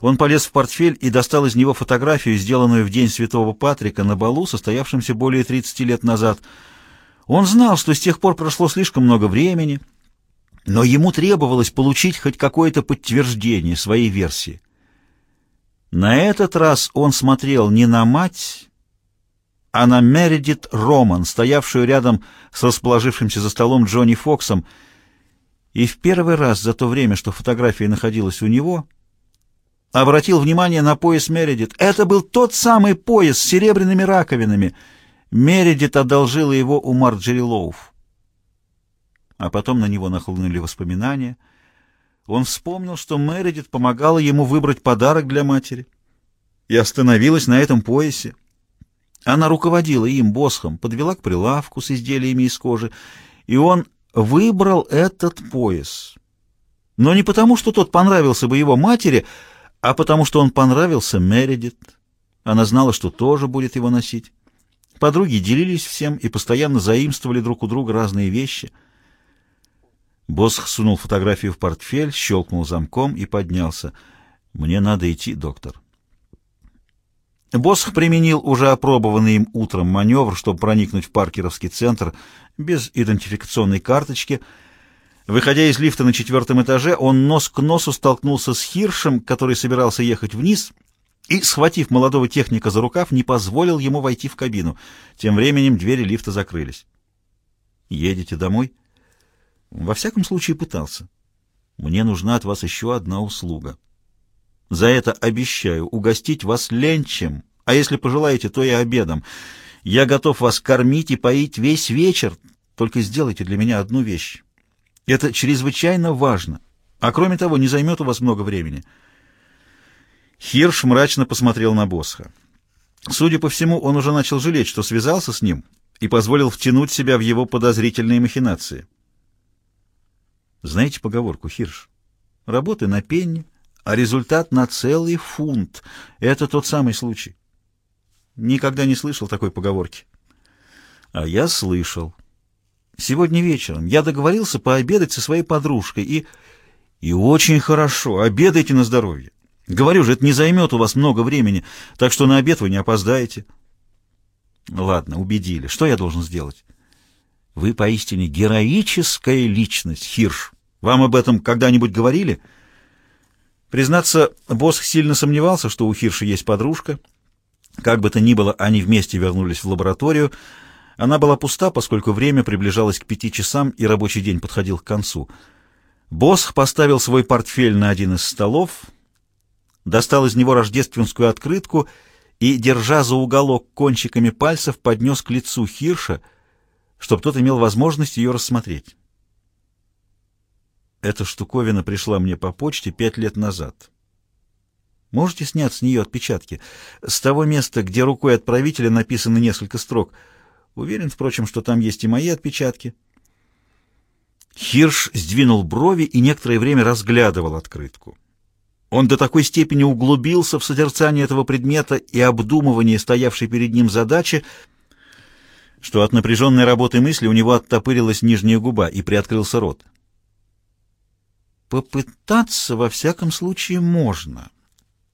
Он полез в портфель и достал из него фотографию, сделанную в день Святого Патрика на балу, состоявшемся более 30 лет назад. Он знал, что с тех пор прошло слишком много времени, но ему требовалось получить хоть какое-то подтверждение своей версии. На этот раз он смотрел не на мать, а на Мередит Роман, стоявшую рядом с расположившимся за столом Джонни Фоксом, и в первый раз за то время, что фотография находилась у него, обратил внимание на пояс Мередит. Это был тот самый пояс с серебряными раковинами. Мередит одолжила его у Марджери Лоуф. А потом на него нахлынули воспоминания. Он вспомнил, что Мередит помогала ему выбрать подарок для матери и остановилась на этом поясе. Она руководила им, босхом, подвела к прилавку с изделиями из кожи, и он выбрал этот пояс. Но не потому, что тот понравился бы его матери, а потому, что он понравился Мередит. Она знала, что тоже будет его носить. Подруги делились всем и постоянно заимствовали друг у друга разные вещи. Босх сунул фотографию в портфель, щелкнул замком и поднялся. «Мне надо идти, доктор». Босх применил уже опробованный им утром маневр, чтобы проникнуть в паркеровский центр без идентификационной карточки. Выходя из лифта на четвертом этаже, он нос к носу столкнулся с Хиршем, который собирался ехать вниз, и, схватив молодого техника за рукав, не позволил ему войти в кабину. Тем временем двери лифта закрылись. «Едете домой?» «Во всяком случае пытался. Мне нужна от вас еще одна услуга». За это обещаю угостить вас ленчем, а если пожелаете, то и обедом. Я готов вас кормить и поить весь вечер, только сделайте для меня одну вещь. Это чрезвычайно важно, а кроме того, не займет у вас много времени». Хирш мрачно посмотрел на Босха. Судя по всему, он уже начал жалеть, что связался с ним и позволил втянуть себя в его подозрительные махинации. Знаете поговорку, Хирш? Работай на пенни, а результат на целый фунт. Это тот самый случай. Никогда не слышал такой поговорки. А я слышал. Сегодня вечером я договорился пообедать со своей подружкой, и... И очень хорошо, обедайте на здоровье. Говорю же, это не займет у вас много времени, так что на обед вы не опоздаете. Ладно, убедили. Что я должен сделать? Вы поистине героическая личность, Хирш. Вам об этом когда-нибудь говорили? — Признаться, босс сильно сомневался, что у Хирши есть подружка. Как бы то ни было, они вместе вернулись в лабораторию. Она была пуста, поскольку время приближалось к пяти часам, и рабочий день подходил к концу. Босх поставил свой портфель на один из столов, достал из него рождественскую открытку и, держа за уголок кончиками пальцев, поднес к лицу Хирша, чтобы тот имел возможность ее рассмотреть. Эта штуковина пришла мне по почте пять лет назад. Можете снять с нее отпечатки? С того места, где рукой отправителя написаны несколько строк. Уверен, впрочем, что там есть и мои отпечатки. Хирш сдвинул брови и некоторое время разглядывал открытку. Он до такой степени углубился в созерцание этого предмета и обдумывание стоявшей перед ним задачи, что от напряженной работы мысли у него оттопырилась нижняя губа и приоткрылся рот. Попытаться, во всяком случае, можно.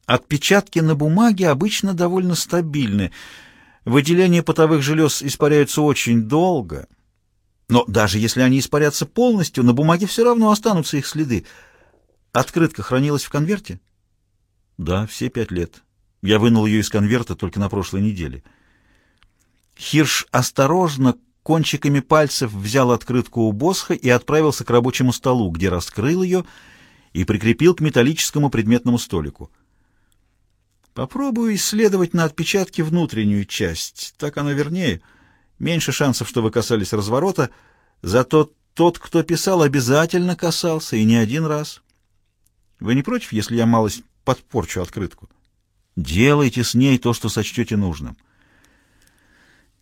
Отпечатки на бумаге обычно довольно стабильны. Выделение потовых желез испаряются очень долго. Но даже если они испарятся полностью, на бумаге все равно останутся их следы. Открытка хранилась в конверте? Да, все пять лет. Я вынул ее из конверта только на прошлой неделе. Хирш осторожно кончиками пальцев взял открытку у Босха и отправился к рабочему столу, где раскрыл ее и прикрепил к металлическому предметному столику. Попробую исследовать на отпечатке внутреннюю часть, так оно вернее. Меньше шансов, что вы касались разворота, зато тот, кто писал, обязательно касался, и не один раз. Вы не против, если я малость подпорчу открытку? Делайте с ней то, что сочтете нужным.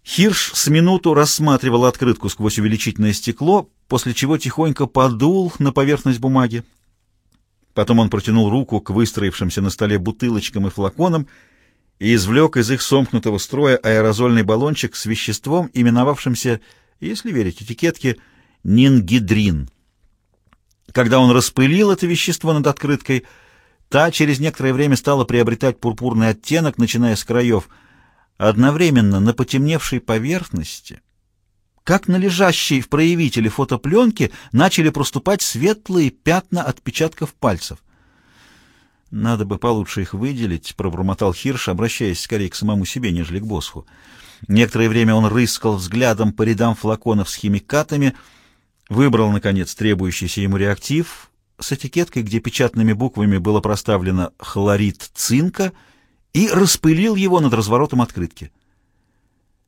Хирш с минуту рассматривал открытку сквозь увеличительное стекло, после чего тихонько подул на поверхность бумаги. Потом он протянул руку к выстроившимся на столе бутылочкам и флаконам и извлек из их сомкнутого строя аэрозольный баллончик с веществом, именовавшимся, если верить этикетке, нингидрин. Когда он распылил это вещество над открыткой, Та через некоторое время стала приобретать пурпурный оттенок, начиная с краев. Одновременно на потемневшей поверхности, как на лежащей в проявителе фотопленке, начали проступать светлые пятна отпечатков пальцев. «Надо бы получше их выделить», — пробормотал Хирш, обращаясь скорее к самому себе, нежели к Босху. Некоторое время он рыскал взглядом по рядам флаконов с химикатами, выбрал, наконец, требующийся ему реактив с этикеткой, где печатными буквами было проставлено «хлорид цинка», и распылил его над разворотом открытки.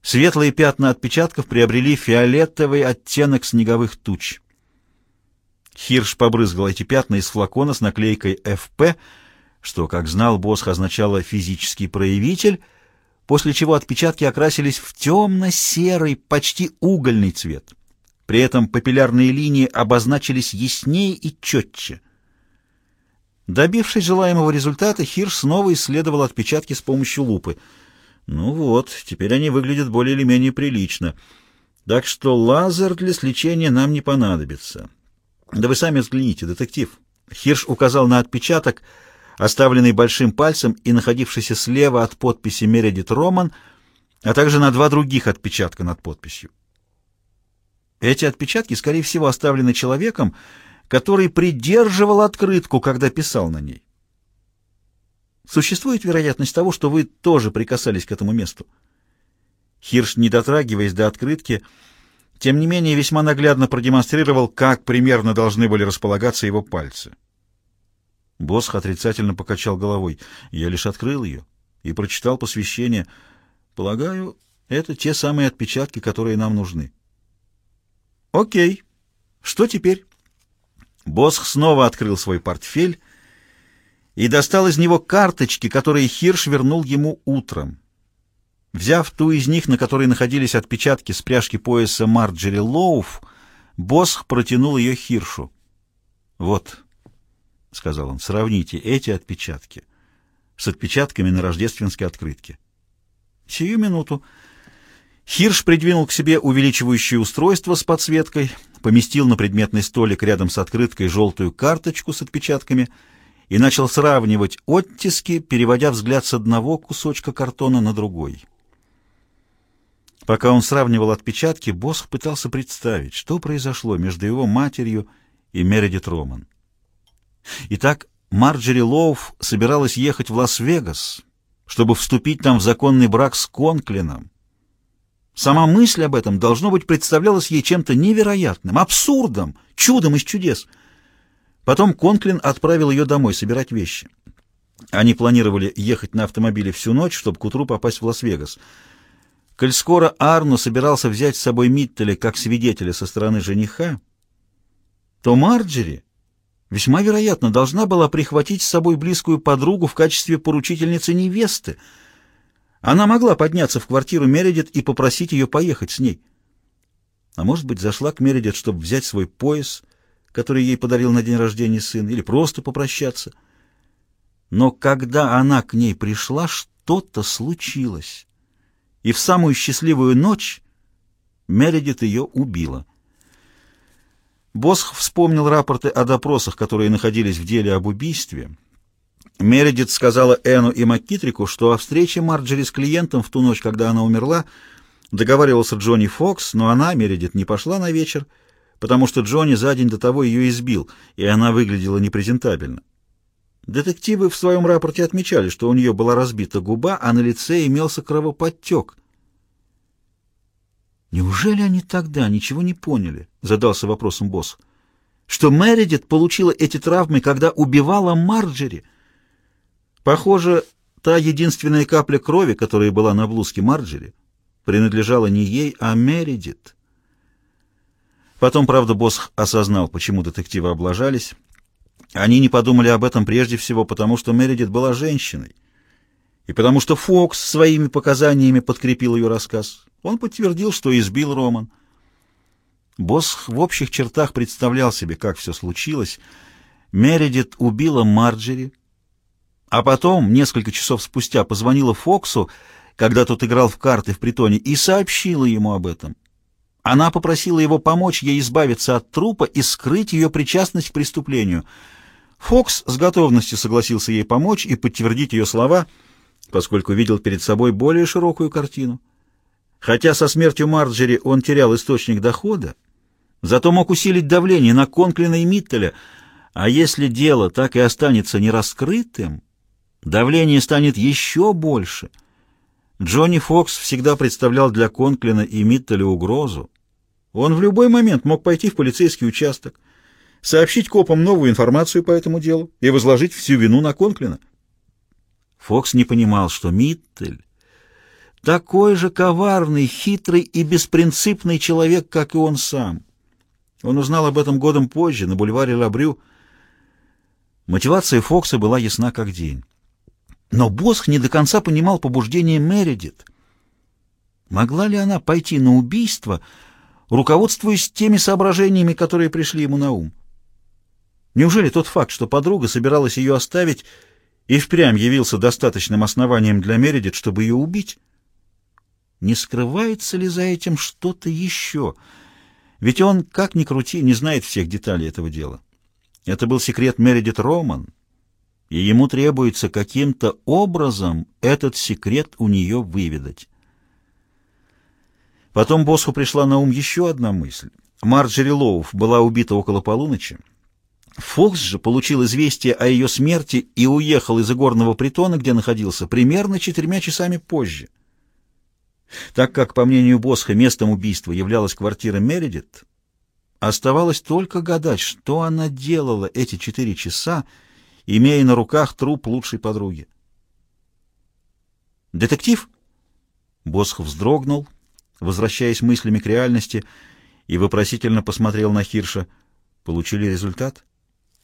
Светлые пятна отпечатков приобрели фиолетовый оттенок снеговых туч. Хирш побрызгал эти пятна из флакона с наклейкой «ФП», что, как знал Босх, означало «физический проявитель», после чего отпечатки окрасились в темно-серый, почти угольный цвет. При этом папиллярные линии обозначились яснее и четче. Добившись желаемого результата, Хирш снова исследовал отпечатки с помощью лупы. Ну вот, теперь они выглядят более или менее прилично. Так что лазер для сличения нам не понадобится. Да вы сами взгляните, детектив. Хирш указал на отпечаток — оставленный большим пальцем и находившийся слева от подписи Мередит Роман, а также на два других отпечатка над подписью. Эти отпечатки, скорее всего, оставлены человеком, который придерживал открытку, когда писал на ней. Существует вероятность того, что вы тоже прикасались к этому месту. Хирш, не дотрагиваясь до открытки, тем не менее весьма наглядно продемонстрировал, как примерно должны были располагаться его пальцы. Босх отрицательно покачал головой. Я лишь открыл ее и прочитал посвящение. Полагаю, это те самые отпечатки, которые нам нужны. Окей. Что теперь? Босх снова открыл свой портфель и достал из него карточки, которые Хирш вернул ему утром. Взяв ту из них, на которой находились отпечатки с пряжки пояса Марджери Лоуф, Босх протянул ее Хиршу. «Вот, — сказал он, — сравните эти отпечатки с отпечатками на рождественской открытке. Сию минуту. Хирш придвинул к себе увеличивающее устройство с подсветкой, поместил на предметный столик рядом с открыткой желтую карточку с отпечатками и начал сравнивать оттиски, переводя взгляд с одного кусочка картона на другой. Пока он сравнивал отпечатки, Босх пытался представить, что произошло между его матерью и Мередит Роман. Итак, Марджери Лоуф собиралась ехать в Лас-Вегас, чтобы вступить там в законный брак с Конклином. Сама мысль об этом, должно быть, представлялась ей чем-то невероятным, абсурдом, чудом из чудес. Потом Конклин отправил ее домой собирать вещи. Они планировали ехать на автомобиле всю ночь, чтобы к утру попасть в Лас-Вегас. Коль скоро Арну собирался взять с собой Миттеля как свидетеля со стороны жениха, то Марджери весьма вероятно, должна была прихватить с собой близкую подругу в качестве поручительницы невесты. Она могла подняться в квартиру Мередит и попросить ее поехать с ней. А может быть, зашла к Мередит, чтобы взять свой пояс, который ей подарил на день рождения сын, или просто попрощаться. Но когда она к ней пришла, что-то случилось. И в самую счастливую ночь Мередит ее убила. Босх вспомнил рапорты о допросах, которые находились в деле об убийстве. Мередит сказала Эну и Маккитрику, что о встрече Марджери с клиентом в ту ночь, когда она умерла, договаривался Джонни Фокс, но она, Мередит, не пошла на вечер, потому что Джонни за день до того ее избил, и она выглядела непрезентабельно. Детективы в своем рапорте отмечали, что у нее была разбита губа, а на лице имелся кровоподтек. Неужели они тогда ничего не поняли? Задался вопросом босс. Что Мередит получила эти травмы, когда убивала Марджери? Похоже, та единственная капля крови, которая была на блузке Марджери, принадлежала не ей, а Мередит. Потом, правда, босс осознал, почему детективы облажались. Они не подумали об этом прежде всего, потому что Мередит была женщиной, и потому что Фокс своими показаниями подкрепил ее рассказ. Он подтвердил, что избил Роман. Босс в общих чертах представлял себе, как все случилось. Мередит убила Марджери, а потом, несколько часов спустя, позвонила Фоксу, когда тот играл в карты в притоне, и сообщила ему об этом. Она попросила его помочь ей избавиться от трупа и скрыть ее причастность к преступлению. Фокс с готовностью согласился ей помочь и подтвердить ее слова, поскольку видел перед собой более широкую картину. Хотя со смертью Марджери он терял источник дохода, зато мог усилить давление на Конклина и Миттеля, а если дело так и останется нераскрытым, давление станет еще больше. Джонни Фокс всегда представлял для Конклина и Миттеля угрозу. Он в любой момент мог пойти в полицейский участок, сообщить копам новую информацию по этому делу и возложить всю вину на Конклина. Фокс не понимал, что Миттель такой же коварный, хитрый и беспринципный человек, как и он сам. Он узнал об этом годом позже, на бульваре Лабрю. Мотивация Фокса была ясна как день. Но Босх не до конца понимал побуждение Мередит. Могла ли она пойти на убийство, руководствуясь теми соображениями, которые пришли ему на ум? Неужели тот факт, что подруга собиралась ее оставить, и впрямь явился достаточным основанием для Мередит, чтобы ее убить? Не скрывается ли за этим что-то еще? Ведь он, как ни крути, не знает всех деталей этого дела. Это был секрет Мередит Роман, и ему требуется каким-то образом этот секрет у нее выведать. Потом Босху пришла на ум еще одна мысль. Марджери Лоуф была убита около полуночи. Фокс же получил известие о ее смерти и уехал из игорного притона, где находился, примерно четырьмя часами позже. Так как, по мнению Босха, местом убийства являлась квартира Мередит, оставалось только гадать, что она делала эти четыре часа, имея на руках труп лучшей подруги. «Детектив?» Босх вздрогнул, возвращаясь мыслями к реальности, и вопросительно посмотрел на Хирша. «Получили результат?»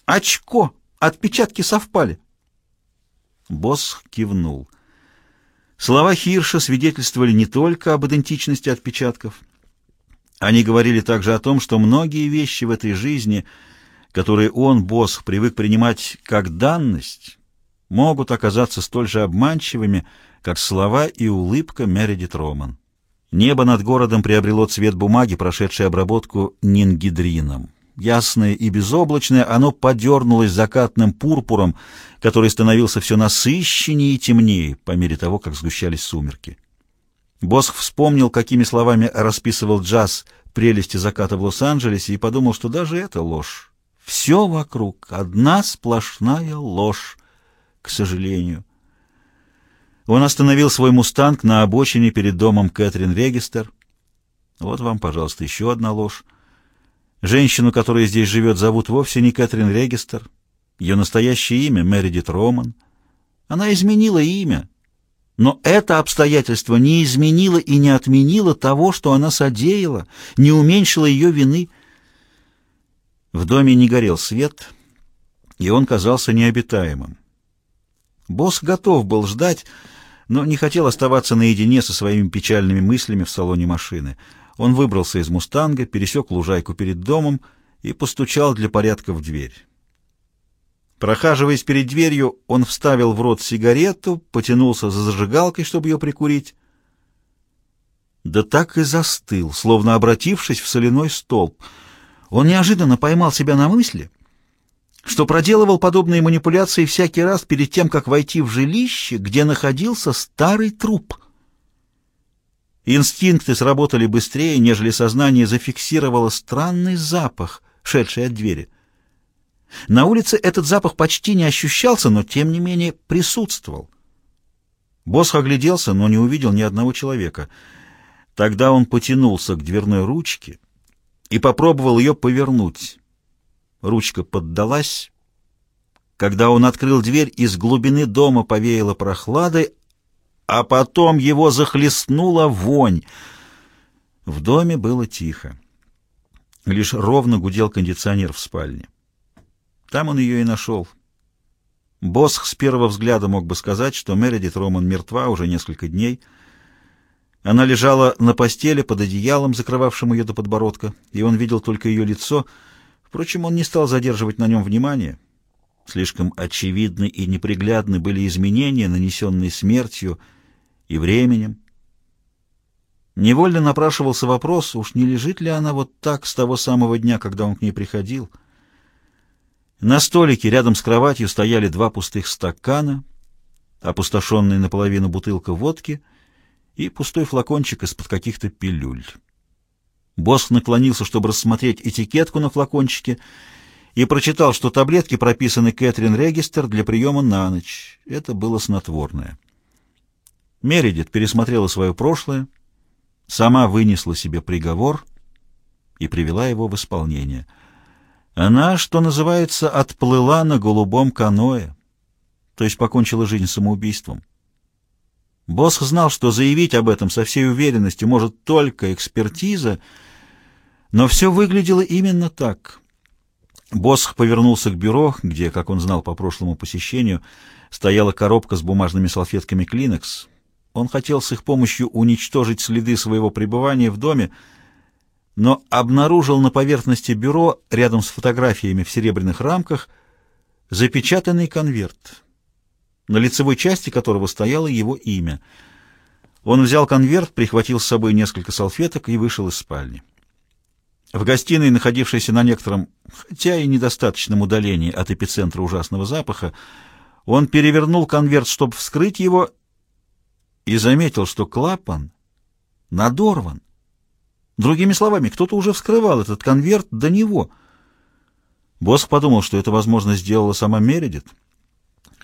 «Очко! Отпечатки совпали!» Босх кивнул. Слова Хирша свидетельствовали не только об идентичности отпечатков. Они говорили также о том, что многие вещи в этой жизни, которые он, Босх, привык принимать как данность, могут оказаться столь же обманчивыми, как слова и улыбка Мередит Роман. Небо над городом приобрело цвет бумаги, прошедшей обработку нингидрином ясное и безоблачное, оно подернулось закатным пурпуром, который становился все насыщеннее и темнее по мере того, как сгущались сумерки. Босх вспомнил, какими словами расписывал джаз прелести заката в Лос-Анджелесе и подумал, что даже это ложь. Все вокруг — одна сплошная ложь, к сожалению. Он остановил свой «Мустанг» на обочине перед домом Кэтрин Регистер. Вот вам, пожалуйста, еще одна ложь. Женщину, которая здесь живет, зовут вовсе не Кэтрин Регистер. Ее настоящее имя — Мередит Роман. Она изменила имя. Но это обстоятельство не изменило и не отменило того, что она содеяла, не уменьшило ее вины. В доме не горел свет, и он казался необитаемым. Босс готов был ждать, но не хотел оставаться наедине со своими печальными мыслями в салоне машины — он выбрался из «Мустанга», пересек лужайку перед домом и постучал для порядка в дверь. Прохаживаясь перед дверью, он вставил в рот сигарету, потянулся за зажигалкой, чтобы ее прикурить. Да так и застыл, словно обратившись в соляной столб. Он неожиданно поймал себя на мысли, что проделывал подобные манипуляции всякий раз перед тем, как войти в жилище, где находился старый труп — Инстинкты сработали быстрее, нежели сознание зафиксировало странный запах, шедший от двери. На улице этот запах почти не ощущался, но тем не менее присутствовал. Босс огляделся, но не увидел ни одного человека. Тогда он потянулся к дверной ручке и попробовал ее повернуть. Ручка поддалась. Когда он открыл дверь, из глубины дома повеяло прохладой, а потом его захлестнула вонь. В доме было тихо. Лишь ровно гудел кондиционер в спальне. Там он ее и нашел. Босх с первого взгляда мог бы сказать, что Мередит Роман мертва уже несколько дней. Она лежала на постели под одеялом, закрывавшим ее до подбородка, и он видел только ее лицо. Впрочем, он не стал задерживать на нем внимания. Слишком очевидны и неприглядны были изменения, нанесенные смертью, и временем. Невольно напрашивался вопрос, уж не лежит ли она вот так с того самого дня, когда он к ней приходил. На столике рядом с кроватью стояли два пустых стакана, опустошенная наполовину бутылка водки и пустой флакончик из-под каких-то пилюль. Босх наклонился, чтобы рассмотреть этикетку на флакончике, и прочитал, что таблетки прописаны Кэтрин Регистер для приема на ночь. Это было снотворное. Мередит пересмотрела свое прошлое, сама вынесла себе приговор и привела его в исполнение. Она, что называется, отплыла на голубом каное, то есть покончила жизнь самоубийством. Босх знал, что заявить об этом со всей уверенностью может только экспертиза, но все выглядело именно так. Босх повернулся к бюро, где, как он знал по прошлому посещению, стояла коробка с бумажными салфетками «Клинекс». Он хотел с их помощью уничтожить следы своего пребывания в доме, но обнаружил на поверхности бюро, рядом с фотографиями в серебряных рамках, запечатанный конверт, на лицевой части которого стояло его имя. Он взял конверт, прихватил с собой несколько салфеток и вышел из спальни. В гостиной, находившейся на некотором, хотя и недостаточном удалении от эпицентра ужасного запаха, он перевернул конверт, чтобы вскрыть его, и заметил, что клапан надорван. Другими словами, кто-то уже вскрывал этот конверт до него. Босс подумал, что это, возможно, сделала сама Мередит,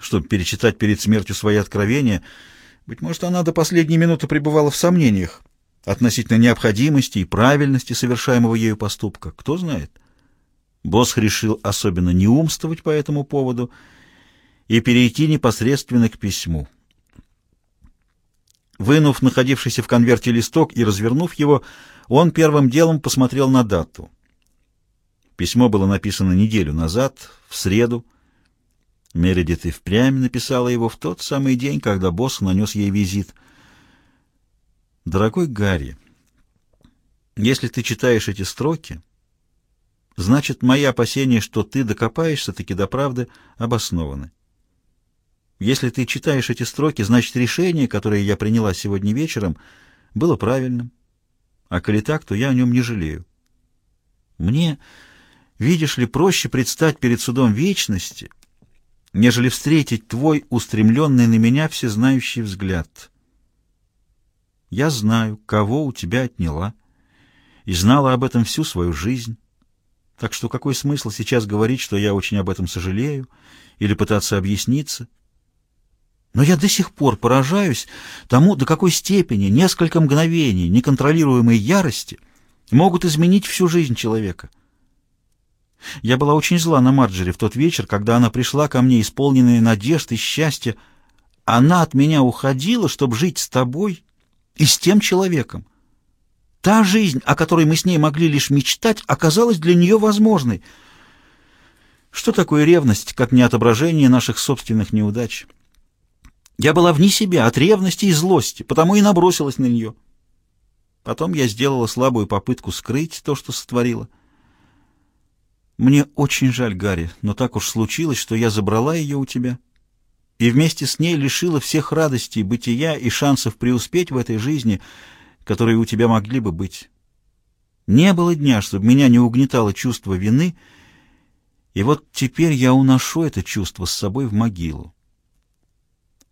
чтобы перечитать перед смертью свои откровения. Быть может, она до последней минуты пребывала в сомнениях относительно необходимости и правильности совершаемого ею поступка. Кто знает? Босс решил особенно не умствовать по этому поводу и перейти непосредственно к письму. Вынув находившийся в конверте листок и развернув его, он первым делом посмотрел на дату. Письмо было написано неделю назад, в среду. Мередит и впрямь написала его в тот самый день, когда босс нанес ей визит. «Дорогой Гарри, если ты читаешь эти строки, значит, мои опасения, что ты докопаешься-таки до правды, обоснованы. Если ты читаешь эти строки, значит, решение, которое я приняла сегодня вечером, было правильным. А коли так, то я о нем не жалею. Мне, видишь ли, проще предстать перед судом вечности, нежели встретить твой устремленный на меня всезнающий взгляд. Я знаю, кого у тебя отняла, и знала об этом всю свою жизнь. Так что какой смысл сейчас говорить, что я очень об этом сожалею, или пытаться объясниться — но я до сих пор поражаюсь тому, до какой степени несколько мгновений неконтролируемой ярости могут изменить всю жизнь человека. Я была очень зла на Марджери в тот вечер, когда она пришла ко мне, исполненная надежд и счастья. Она от меня уходила, чтобы жить с тобой и с тем человеком. Та жизнь, о которой мы с ней могли лишь мечтать, оказалась для нее возможной. Что такое ревность, как не отображение наших собственных неудач?» Я была вне себя от ревности и злости, потому и набросилась на нее. Потом я сделала слабую попытку скрыть то, что сотворила. Мне очень жаль, Гарри, но так уж случилось, что я забрала ее у тебя и вместе с ней лишила всех радостей бытия и шансов преуспеть в этой жизни, которые у тебя могли бы быть. Не было дня, чтобы меня не угнетало чувство вины, и вот теперь я уношу это чувство с собой в могилу.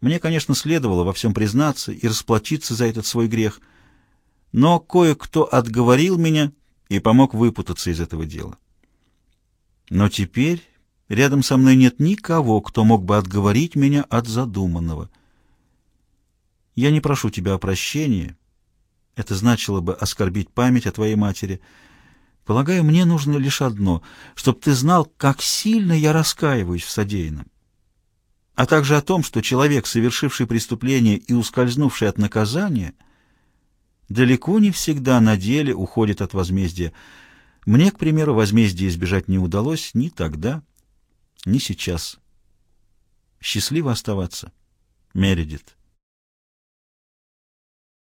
Мне, конечно, следовало во всем признаться и расплатиться за этот свой грех, но кое-кто отговорил меня и помог выпутаться из этого дела. Но теперь рядом со мной нет никого, кто мог бы отговорить меня от задуманного. Я не прошу тебя о прощении. Это значило бы оскорбить память о твоей матери. Полагаю, мне нужно лишь одно, чтобы ты знал, как сильно я раскаиваюсь в содеянном а также о том, что человек, совершивший преступление и ускользнувший от наказания, далеко не всегда на деле уходит от возмездия. Мне, к примеру, возмездия избежать не удалось ни тогда, ни сейчас. Счастливо оставаться. Мередит.